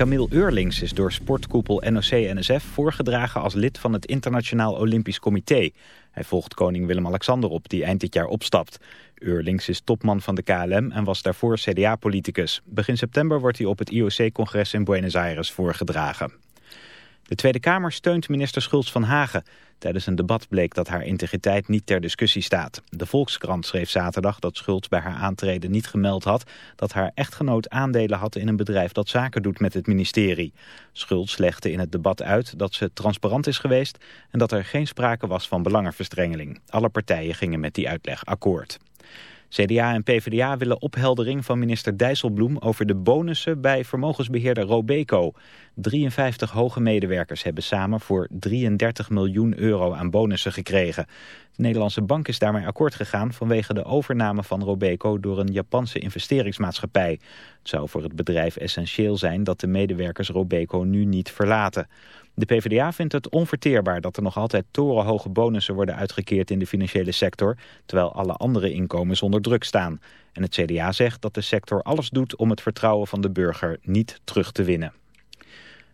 Camille Eurlings is door sportkoepel NOC-NSF voorgedragen als lid van het Internationaal Olympisch Comité. Hij volgt koning Willem-Alexander op, die eind dit jaar opstapt. Eurlings is topman van de KLM en was daarvoor CDA-politicus. Begin september wordt hij op het IOC-congres in Buenos Aires voorgedragen. De Tweede Kamer steunt minister Schultz van Hagen. Tijdens een debat bleek dat haar integriteit niet ter discussie staat. De Volkskrant schreef zaterdag dat Schultz bij haar aantreden niet gemeld had... dat haar echtgenoot aandelen had in een bedrijf dat zaken doet met het ministerie. Schultz legde in het debat uit dat ze transparant is geweest... en dat er geen sprake was van belangenverstrengeling. Alle partijen gingen met die uitleg akkoord. CDA en PvdA willen opheldering van minister Dijsselbloem over de bonussen bij vermogensbeheerder Robeco. 53 hoge medewerkers hebben samen voor 33 miljoen euro aan bonussen gekregen. De Nederlandse bank is daarmee akkoord gegaan vanwege de overname van Robeco door een Japanse investeringsmaatschappij. Het zou voor het bedrijf essentieel zijn dat de medewerkers Robeco nu niet verlaten. De PvdA vindt het onverteerbaar dat er nog altijd torenhoge bonussen worden uitgekeerd in de financiële sector, terwijl alle andere inkomens onder druk staan. En het CDA zegt dat de sector alles doet om het vertrouwen van de burger niet terug te winnen.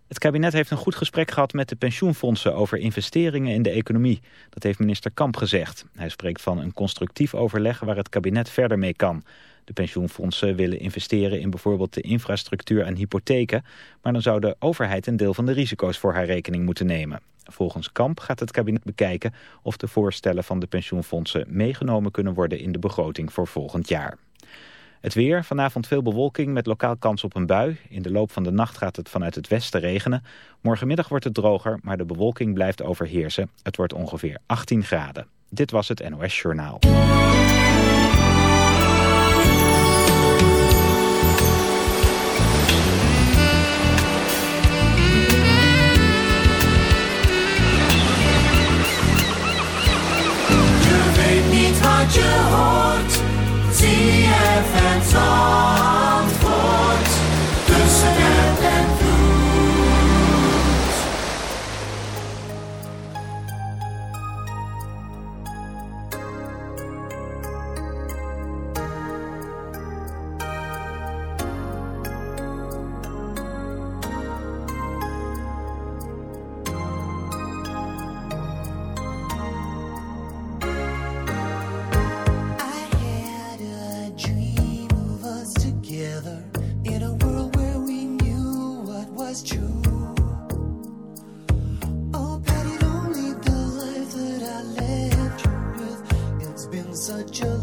Het kabinet heeft een goed gesprek gehad met de pensioenfondsen over investeringen in de economie. Dat heeft minister Kamp gezegd. Hij spreekt van een constructief overleg waar het kabinet verder mee kan. De pensioenfondsen willen investeren in bijvoorbeeld de infrastructuur en hypotheken, maar dan zou de overheid een deel van de risico's voor haar rekening moeten nemen. Volgens Kamp gaat het kabinet bekijken of de voorstellen van de pensioenfondsen meegenomen kunnen worden in de begroting voor volgend jaar. Het weer, vanavond veel bewolking met lokaal kans op een bui. In de loop van de nacht gaat het vanuit het westen regenen. Morgenmiddag wordt het droger, maar de bewolking blijft overheersen. Het wordt ongeveer 18 graden. Dit was het NOS Journaal. ZFM Zandvoort. Such a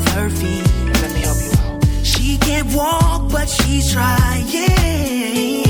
of her feet. Let me help you out. She can't walk, but she's trying.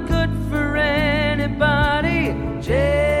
anybody. Just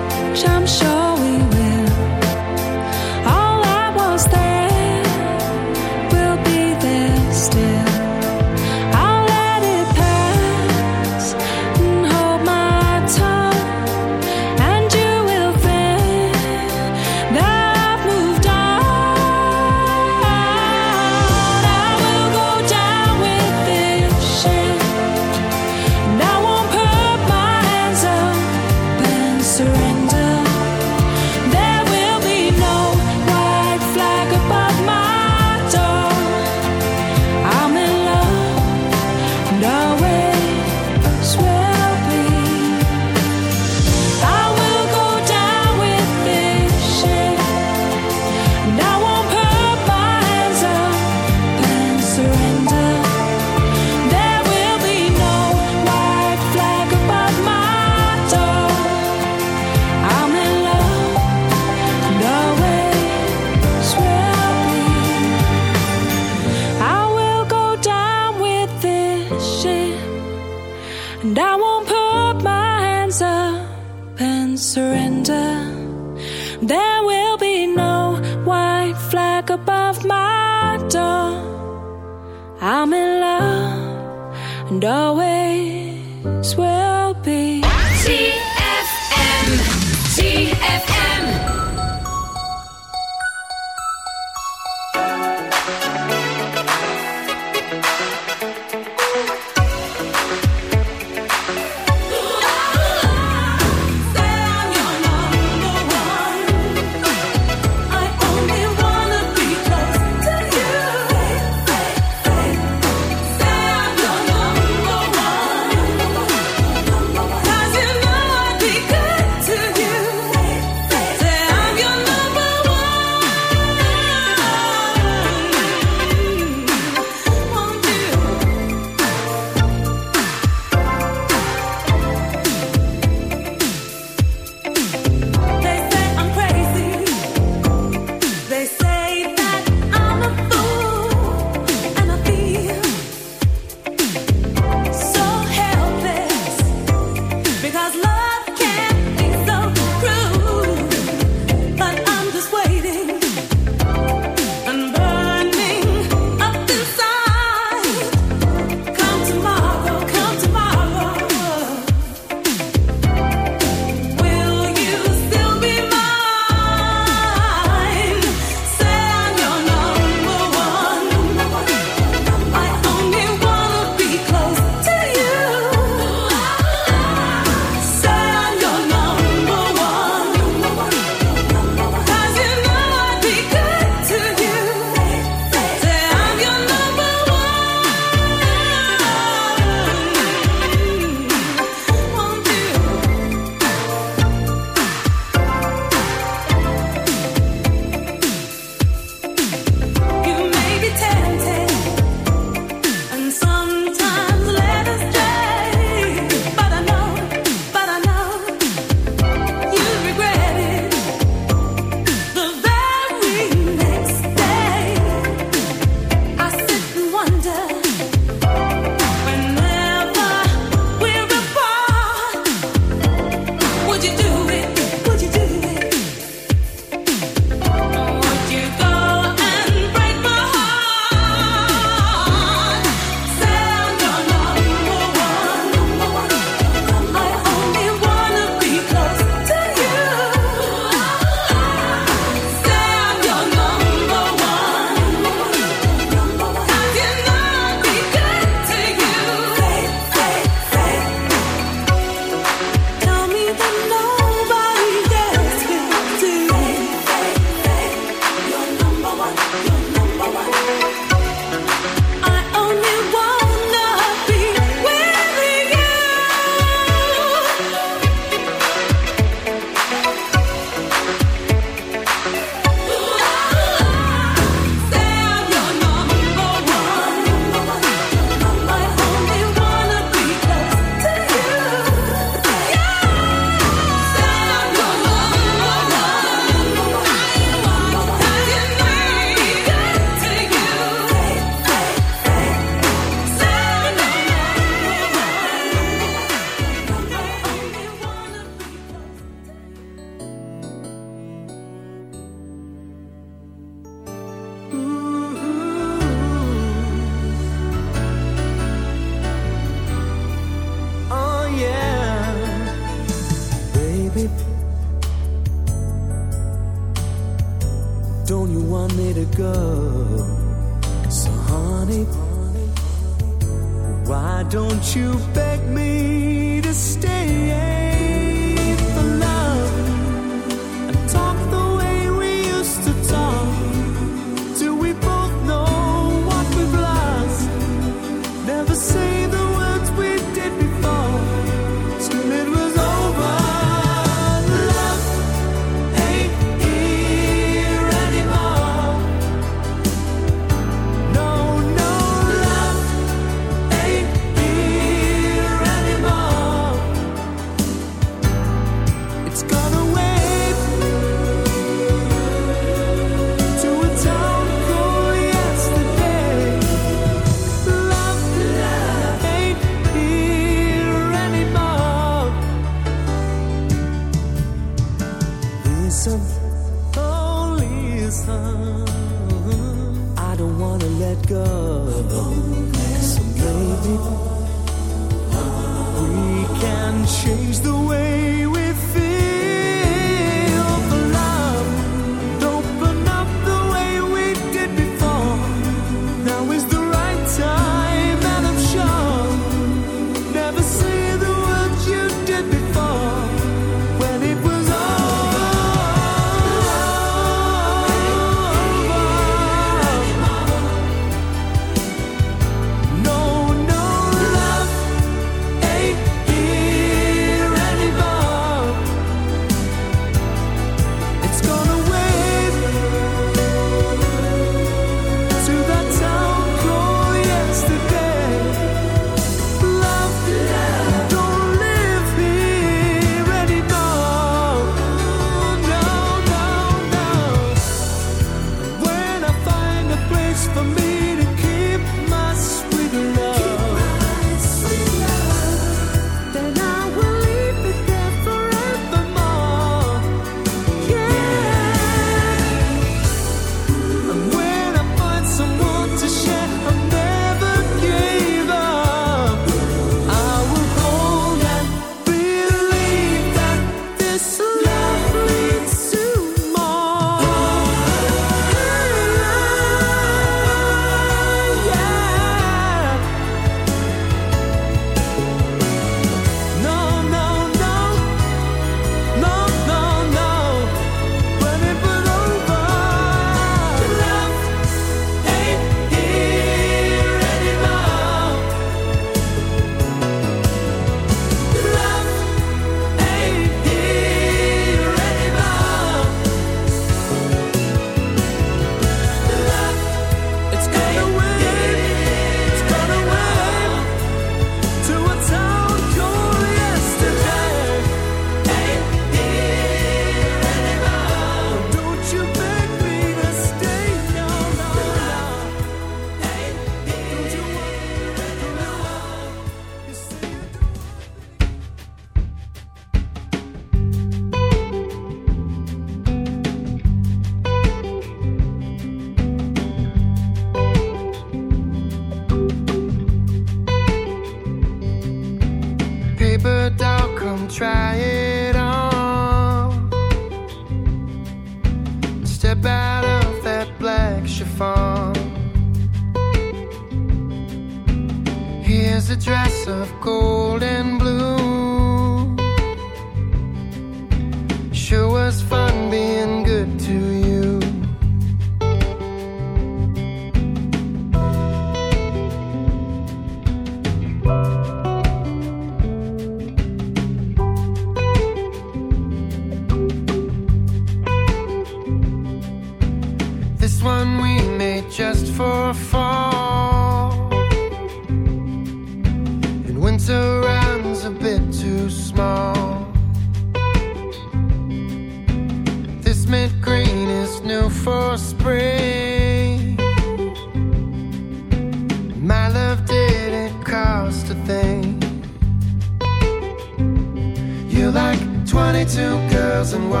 feel like 22 girls in one.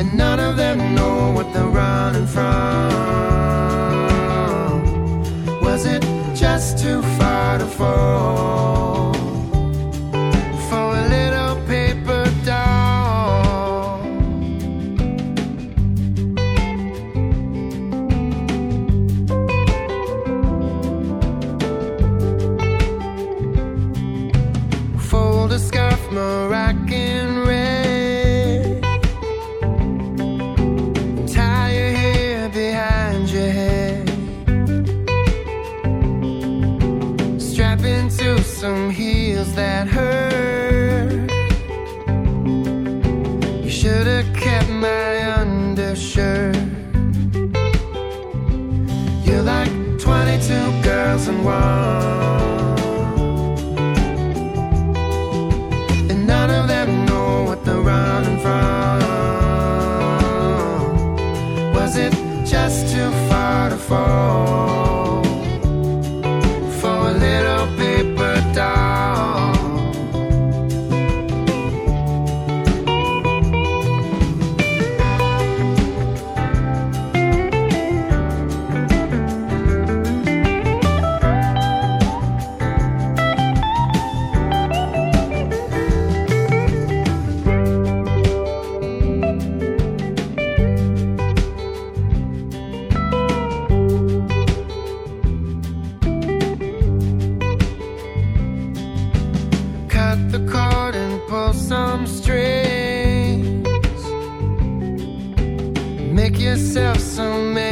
And none of them know what they're running from. yourself so mad.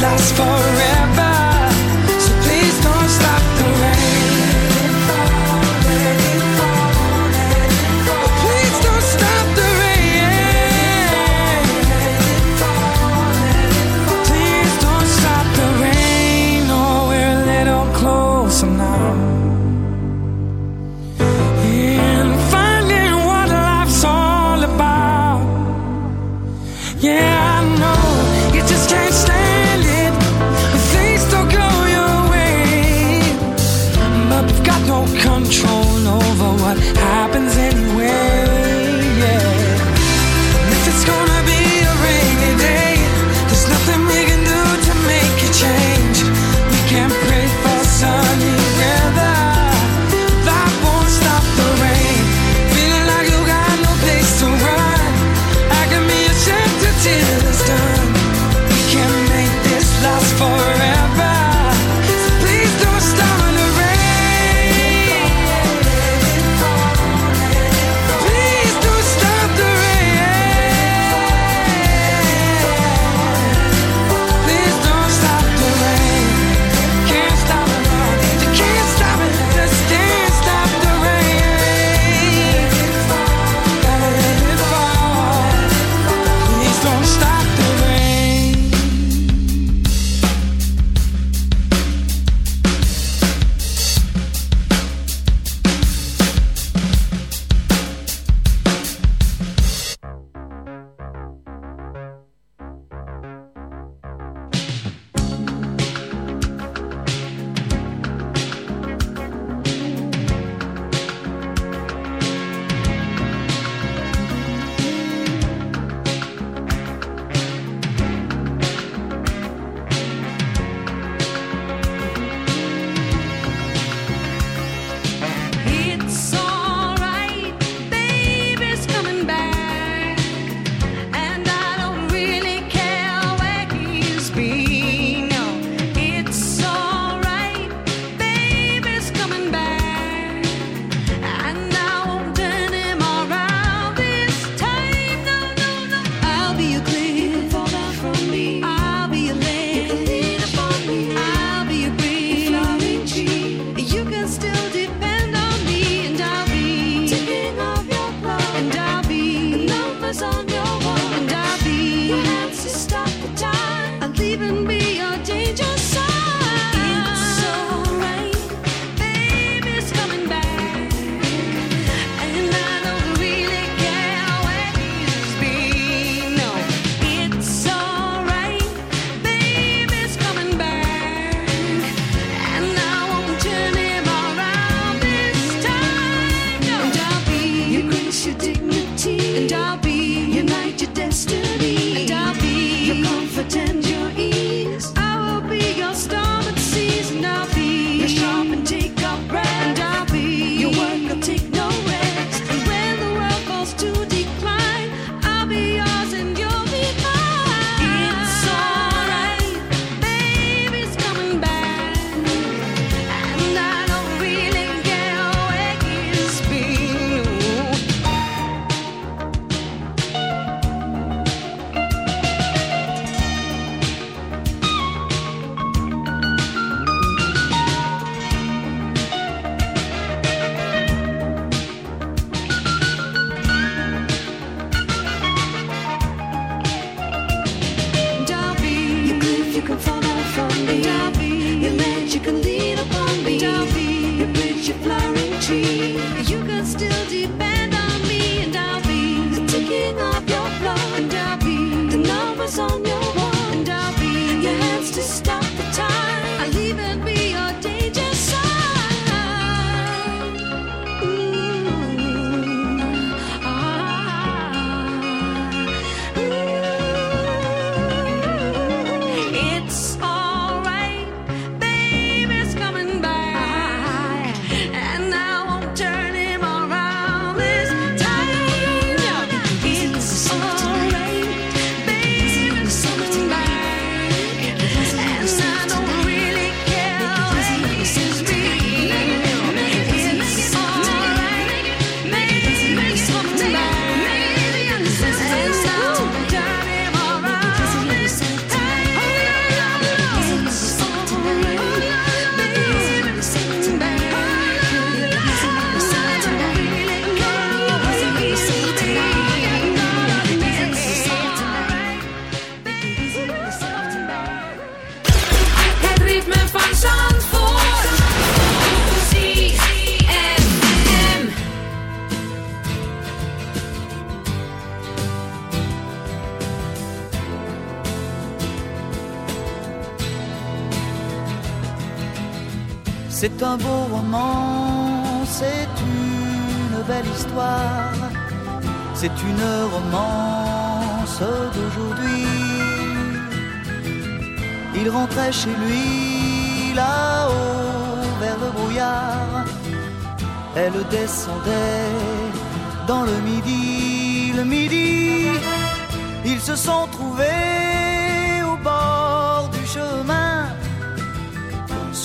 Last forever.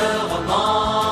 c'est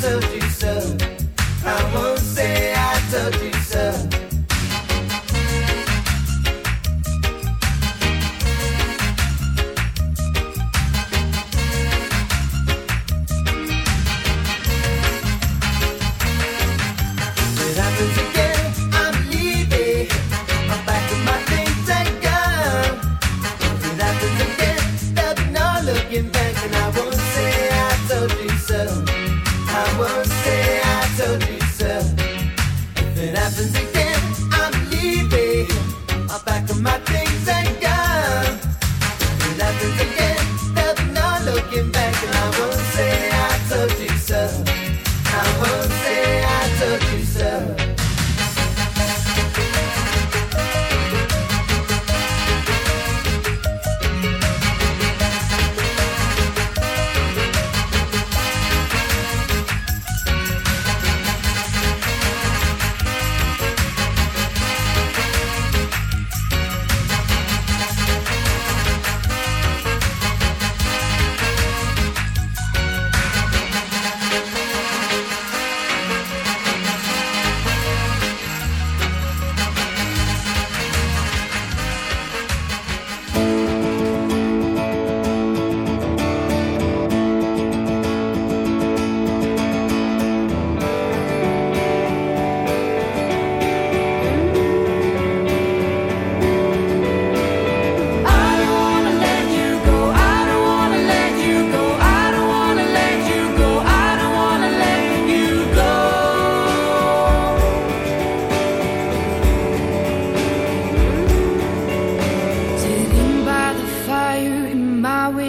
to do.